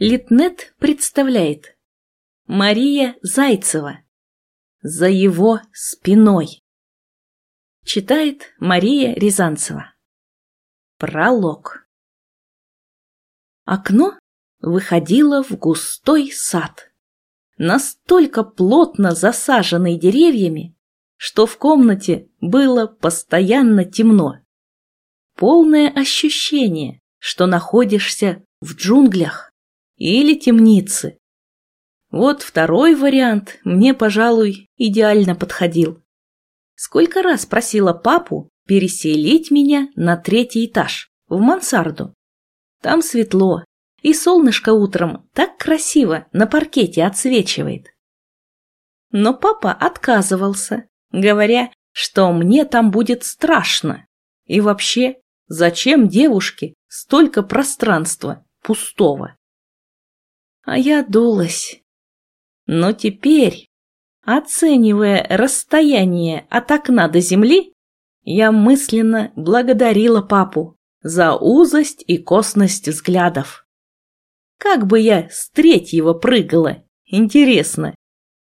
Литнет представляет Мария Зайцева «За его спиной» Читает Мария Рязанцева. Пролог. Окно выходило в густой сад, настолько плотно засаженный деревьями, что в комнате было постоянно темно. Полное ощущение, что находишься в джунглях или темницы. Вот второй вариант мне, пожалуй, идеально подходил. Сколько раз просила папу переселить меня на третий этаж, в мансарду. Там светло, и солнышко утром так красиво на паркете отсвечивает. Но папа отказывался, говоря, что мне там будет страшно. И вообще, зачем девушке столько пространства пустого? А я дулась. Но теперь, оценивая расстояние от окна до земли, я мысленно благодарила папу за узость и косность взглядов. Как бы я с третьего прыгала, интересно.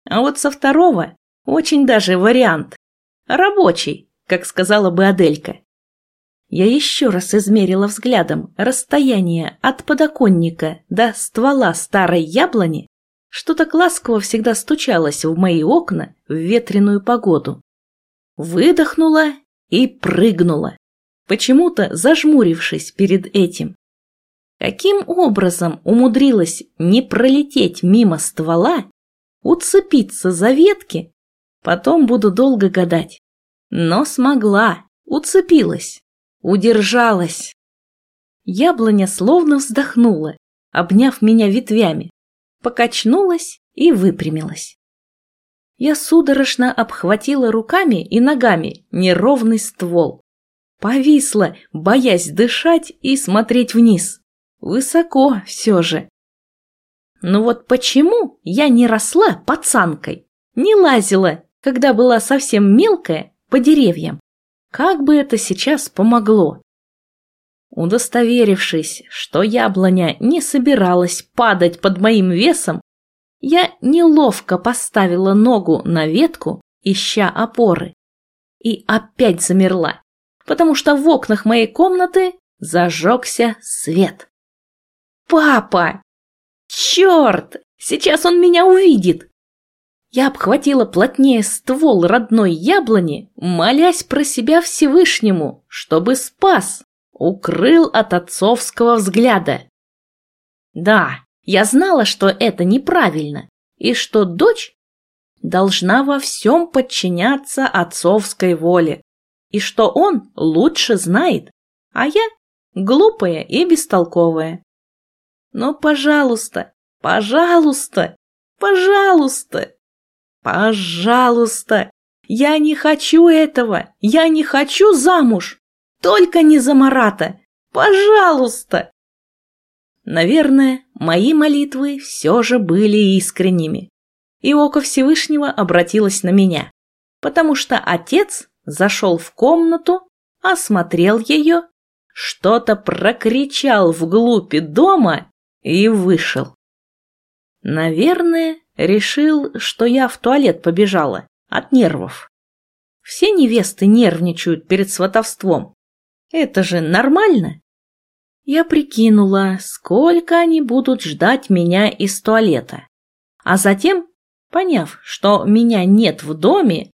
А вот со второго очень даже вариант. Рабочий, как сказала бы Аделька. Я еще раз измерила взглядом расстояние от подоконника до ствола старой яблони, что так ласково всегда стучалось в мои окна в ветреную погоду. Выдохнула и прыгнула, почему-то зажмурившись перед этим. Каким образом умудрилась не пролететь мимо ствола, уцепиться за ветки, потом буду долго гадать. Но смогла, уцепилась. Удержалась. Яблоня словно вздохнула, обняв меня ветвями, покачнулась и выпрямилась. Я судорожно обхватила руками и ногами неровный ствол. Повисла, боясь дышать и смотреть вниз. Высоко все же. Но вот почему я не росла пацанкой, не лазила, когда была совсем мелкая, по деревьям? Как бы это сейчас помогло? Удостоверившись, что яблоня не собиралась падать под моим весом, я неловко поставила ногу на ветку, ища опоры. И опять замерла, потому что в окнах моей комнаты зажегся свет. «Папа! Черт! Сейчас он меня увидит!» Я обхватила плотнее ствол родной яблони, молясь про себя Всевышнему, чтобы спас, укрыл от отцовского взгляда. Да, я знала, что это неправильно, и что дочь должна во всем подчиняться отцовской воле, и что он лучше знает, а я глупая и бестолковая. Но, пожалуйста, пожалуйста, пожалуйста, «Пожалуйста! Я не хочу этого! Я не хочу замуж! Только не за Марата! Пожалуйста!» Наверное, мои молитвы все же были искренними. И око Всевышнего обратилось на меня, потому что отец зашел в комнату, осмотрел ее, что-то прокричал вглубь дома и вышел. Наверное, Решил, что я в туалет побежала. От нервов. Все невесты нервничают перед сватовством. Это же нормально. Я прикинула, сколько они будут ждать меня из туалета. А затем, поняв, что меня нет в доме,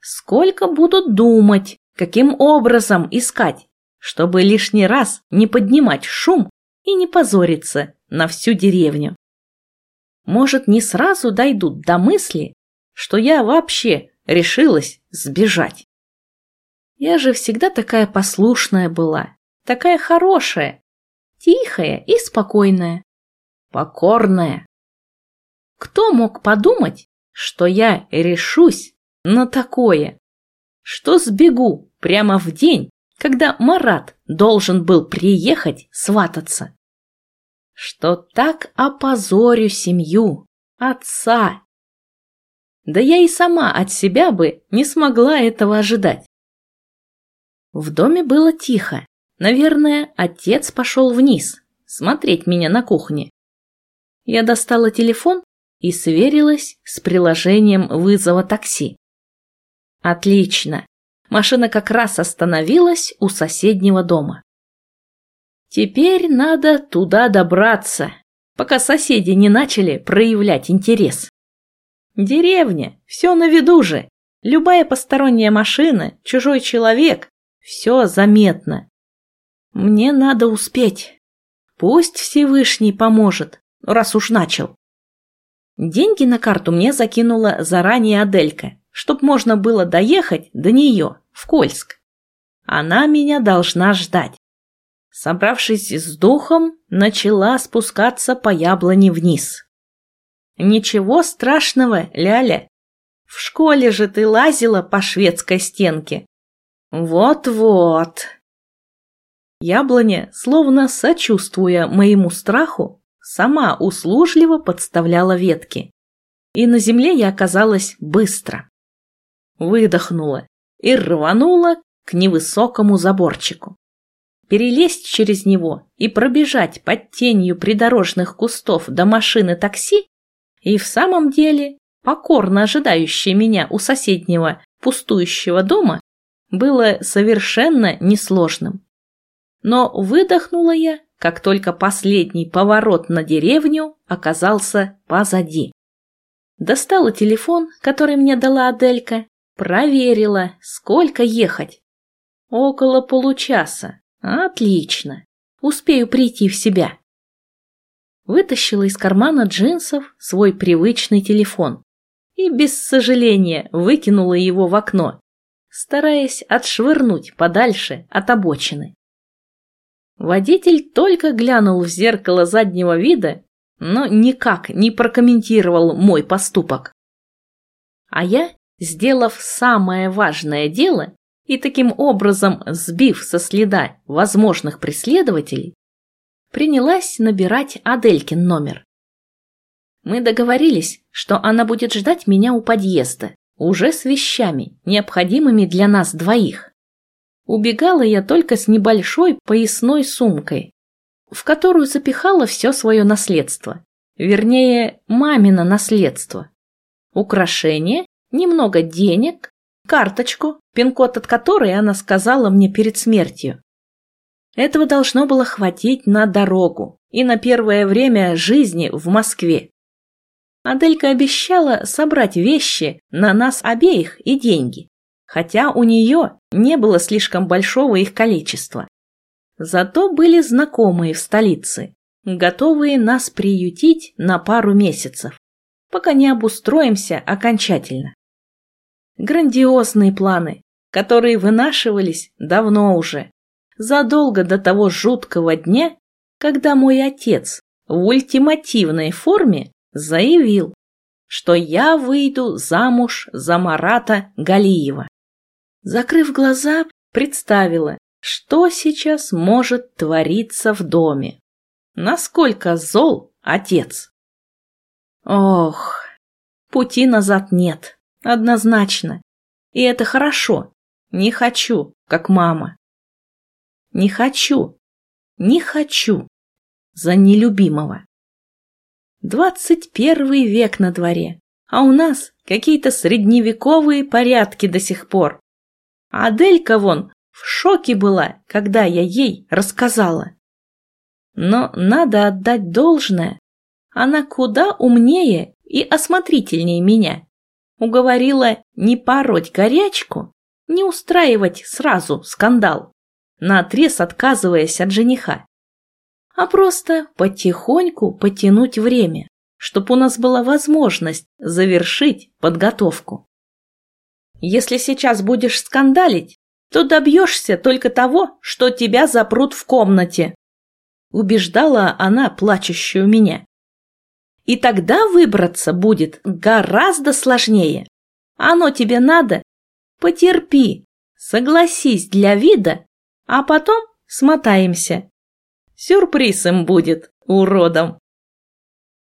сколько будут думать, каким образом искать, чтобы лишний раз не поднимать шум и не позориться на всю деревню может, не сразу дойдут до мысли, что я вообще решилась сбежать. Я же всегда такая послушная была, такая хорошая, тихая и спокойная, покорная. Кто мог подумать, что я решусь на такое, что сбегу прямо в день, когда Марат должен был приехать свататься? Что так опозорю семью, отца. Да я и сама от себя бы не смогла этого ожидать. В доме было тихо. Наверное, отец пошел вниз, смотреть меня на кухне. Я достала телефон и сверилась с приложением вызова такси. Отлично. Машина как раз остановилась у соседнего дома. Теперь надо туда добраться, пока соседи не начали проявлять интерес. Деревня, все на виду же. Любая посторонняя машина, чужой человек, все заметно. Мне надо успеть. Пусть Всевышний поможет, раз уж начал. Деньги на карту мне закинула заранее Аделька, чтоб можно было доехать до нее, в Кольск. Она меня должна ждать. Собравшись с духом, начала спускаться по яблоне вниз. Ничего страшного, Ляля. В школе же ты лазила по шведской стенке. Вот-вот. Яблоня, словно сочувствуя моему страху, сама услужливо подставляла ветки. И на земле я оказалась быстро. Выдохнула и рванула к невысокому заборчику. Перелезть через него и пробежать под тенью придорожных кустов до машины такси и в самом деле покорно ожидающей меня у соседнего пустующего дома было совершенно несложным. Но выдохнула я как только последний поворот на деревню оказался позади. Достала телефон, который мне дала Аделька, проверила, сколько ехать. Около получаса. Отлично. Успею прийти в себя. Вытащила из кармана джинсов свой привычный телефон и без сожаления выкинула его в окно, стараясь отшвырнуть подальше от обочины. Водитель только глянул в зеркало заднего вида, но никак не прокомментировал мой поступок. А я, сделав самое важное дело и таким образом сбив со следа возможных преследователей, принялась набирать Аделькин номер. Мы договорились, что она будет ждать меня у подъезда, уже с вещами, необходимыми для нас двоих. Убегала я только с небольшой поясной сумкой, в которую запихала все свое наследство. Вернее, мамино наследство. Украшения, немного денег, карточку, пин-код от которой она сказала мне перед смертью. Этого должно было хватить на дорогу и на первое время жизни в Москве. Аделька обещала собрать вещи на нас обеих и деньги хотя у нее не было слишком большого их количества. Зато были знакомые в столице, готовые нас приютить на пару месяцев, пока не обустроимся окончательно. Грандиозные планы, которые вынашивались давно уже, задолго до того жуткого дня, когда мой отец в ультимативной форме заявил, что я выйду замуж за Марата Галиева. Закрыв глаза, представила, что сейчас может твориться в доме. Насколько зол отец. Ох, пути назад нет, однозначно. И это хорошо. Не хочу, как мама. Не хочу, не хочу за нелюбимого. Двадцать первый век на дворе, а у нас какие-то средневековые порядки до сих пор. А Аделька вон в шоке была, когда я ей рассказала. Но надо отдать должное. Она куда умнее и осмотрительнее меня. Уговорила не пороть горячку, не устраивать сразу скандал, наотрез отказываясь от жениха, а просто потихоньку потянуть время, чтобы у нас была возможность завершить подготовку. Если сейчас будешь скандалить, то добьешься только того, что тебя запрут в комнате. Убеждала она плачущую меня. И тогда выбраться будет гораздо сложнее. Оно тебе надо? Потерпи, согласись для вида, а потом смотаемся. Сюрприз им будет, уродом.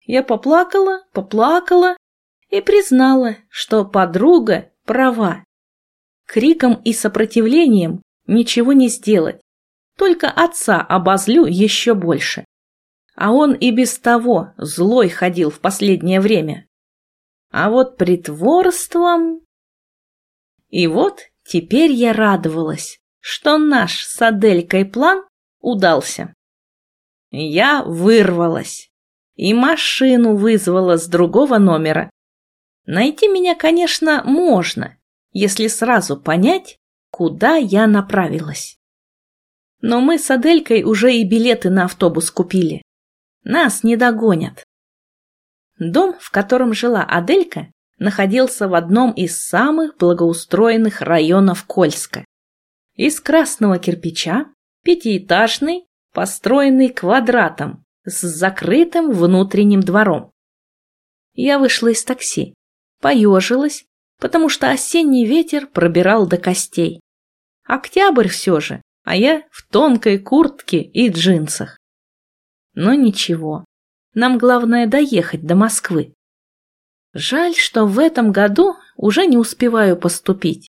Я поплакала, поплакала и признала, что подруга права. Криком и сопротивлением ничего не сделать. Только отца обозлю еще больше. а он и без того злой ходил в последнее время. А вот притворством... И вот теперь я радовалась, что наш с Аделькой план удался. Я вырвалась и машину вызвала с другого номера. Найти меня, конечно, можно, если сразу понять, куда я направилась. Но мы с Аделькой уже и билеты на автобус купили. Нас не догонят. Дом, в котором жила Аделька, находился в одном из самых благоустроенных районов Кольска. Из красного кирпича, пятиэтажный, построенный квадратом, с закрытым внутренним двором. Я вышла из такси, поежилась, потому что осенний ветер пробирал до костей. Октябрь все же, а я в тонкой куртке и джинсах. Но ничего, нам главное доехать до Москвы. Жаль, что в этом году уже не успеваю поступить.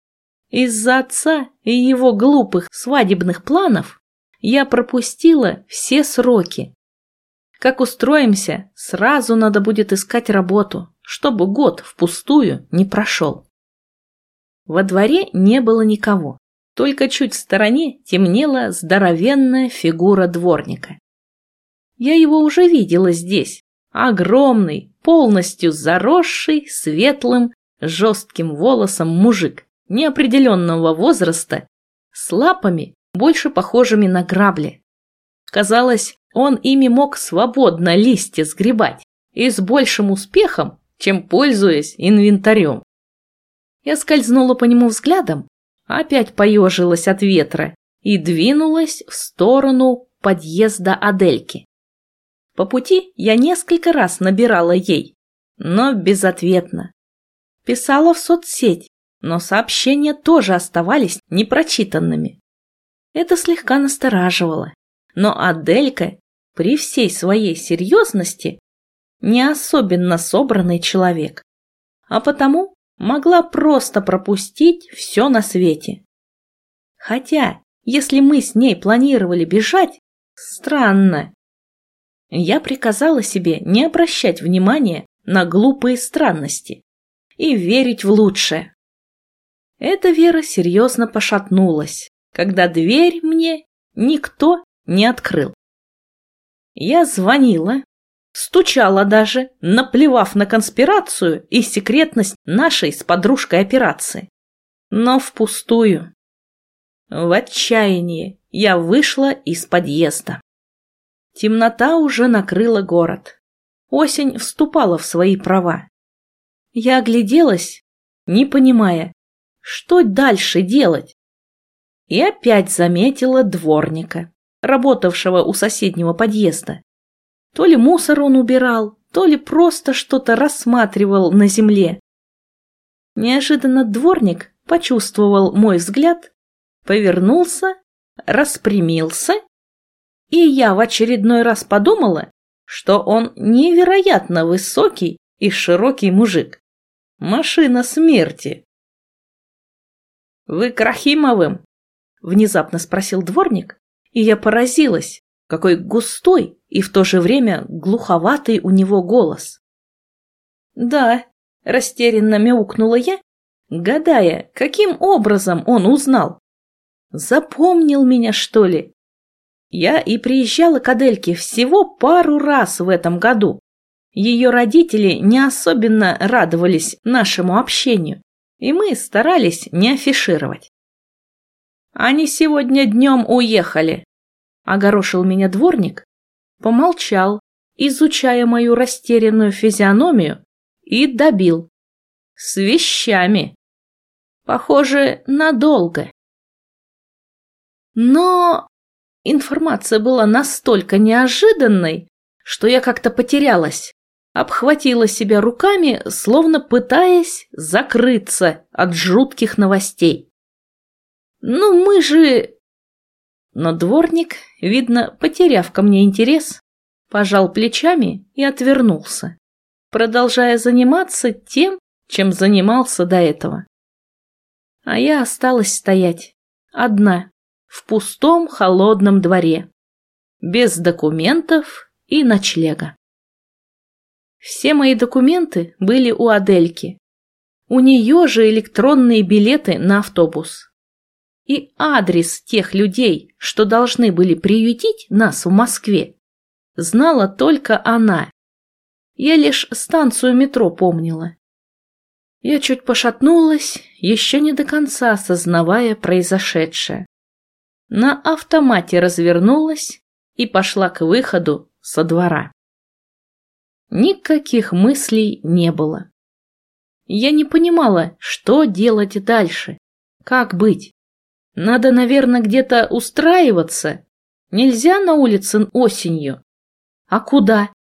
Из-за отца и его глупых свадебных планов я пропустила все сроки. Как устроимся, сразу надо будет искать работу, чтобы год впустую не прошел. Во дворе не было никого, только чуть в стороне темнела здоровенная фигура дворника. Я его уже видела здесь. Огромный, полностью заросший, светлым, жестким волосом мужик неопределенного возраста, с лапами, больше похожими на грабли. Казалось, он ими мог свободно листья сгребать и с большим успехом, чем пользуясь инвентарем. Я скользнула по нему взглядом, опять поежилась от ветра и двинулась в сторону подъезда Адельки. По пути я несколько раз набирала ей, но безответно. Писала в соцсеть, но сообщения тоже оставались непрочитанными. Это слегка настораживало, но Аделька при всей своей серьезности не особенно собранный человек, а потому могла просто пропустить все на свете. Хотя, если мы с ней планировали бежать, странно, я приказала себе не обращать внимания на глупые странности и верить в лучшее. Эта вера серьезно пошатнулась, когда дверь мне никто не открыл. Я звонила, стучала даже, наплевав на конспирацию и секретность нашей с подружкой операции. Но впустую. В отчаянии я вышла из подъезда. Темнота уже накрыла город. Осень вступала в свои права. Я огляделась, не понимая, что дальше делать. И опять заметила дворника, работавшего у соседнего подъезда. То ли мусор он убирал, то ли просто что-то рассматривал на земле. Неожиданно дворник почувствовал мой взгляд, повернулся, распрямился и я в очередной раз подумала, что он невероятно высокий и широкий мужик. Машина смерти. «Вы Крахимовым?» – внезапно спросил дворник, и я поразилась, какой густой и в то же время глуховатый у него голос. «Да», – растерянно мяукнула я, гадая, каким образом он узнал. Запомнил меня, что ли? Я и приезжала к Адельке всего пару раз в этом году. Ее родители не особенно радовались нашему общению, и мы старались не афишировать. «Они сегодня днем уехали», — огорошил меня дворник, помолчал, изучая мою растерянную физиономию, и добил. «С вещами. Похоже, надолго». Но Информация была настолько неожиданной, что я как-то потерялась, обхватила себя руками, словно пытаясь закрыться от жутких новостей. «Ну мы же...» Но дворник, видно, потеряв ко мне интерес, пожал плечами и отвернулся, продолжая заниматься тем, чем занимался до этого. А я осталась стоять, одна, в пустом холодном дворе, без документов и ночлега. Все мои документы были у Адельки. У нее же электронные билеты на автобус. И адрес тех людей, что должны были приютить нас в Москве, знала только она. Я лишь станцию метро помнила. Я чуть пошатнулась, еще не до конца осознавая произошедшее. На автомате развернулась и пошла к выходу со двора. Никаких мыслей не было. Я не понимала, что делать дальше, как быть. Надо, наверное, где-то устраиваться. Нельзя на улице осенью. А куда?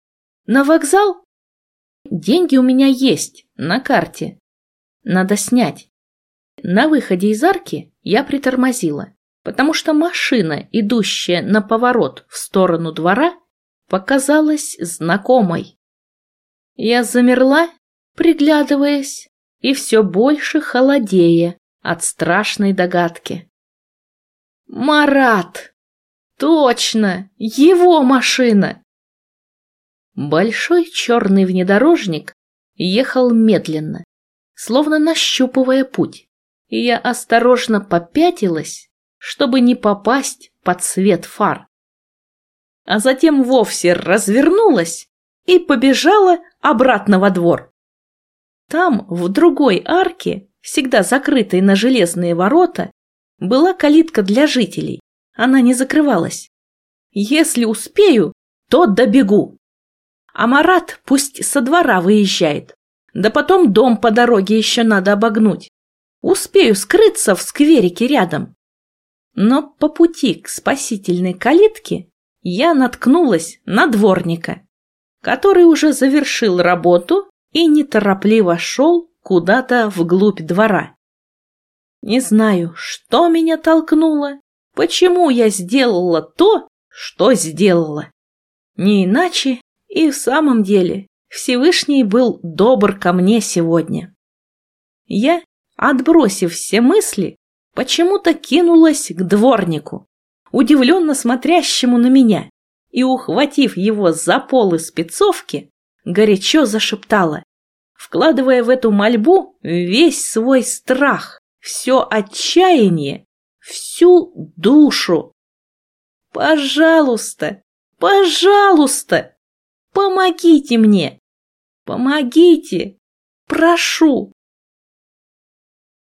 На вокзал? Деньги у меня есть, на карте. Надо снять. На выходе из арки я притормозила, потому что машина, идущая на поворот в сторону двора, показалась знакомой. Я замерла, приглядываясь, и все больше холодея от страшной догадки. «Марат! Точно! Его машина!» Большой черный внедорожник ехал медленно, словно нащупывая путь, и я осторожно попятилась, чтобы не попасть под свет фар. А затем вовсе развернулась и побежала обратно во двор. Там, в другой арке, всегда закрытой на железные ворота, была калитка для жителей. Она не закрывалась. Если успею, то добегу. А Марат пусть со двора выезжает. Да потом дом по дороге еще надо обогнуть. Успею скрыться в скверике рядом. Но по пути к спасительной калитке я наткнулась на дворника, который уже завершил работу и неторопливо шел куда-то вглубь двора. Не знаю, что меня толкнуло, почему я сделала то, что сделала. Не иначе и в самом деле Всевышний был добр ко мне сегодня. Я, отбросив все мысли, почему-то кинулась к дворнику, удивленно смотрящему на меня, и, ухватив его за полы спецовки, горячо зашептала, вкладывая в эту мольбу весь свой страх, все отчаяние, всю душу. «Пожалуйста, пожалуйста, помогите мне!» Помогите! Прошу!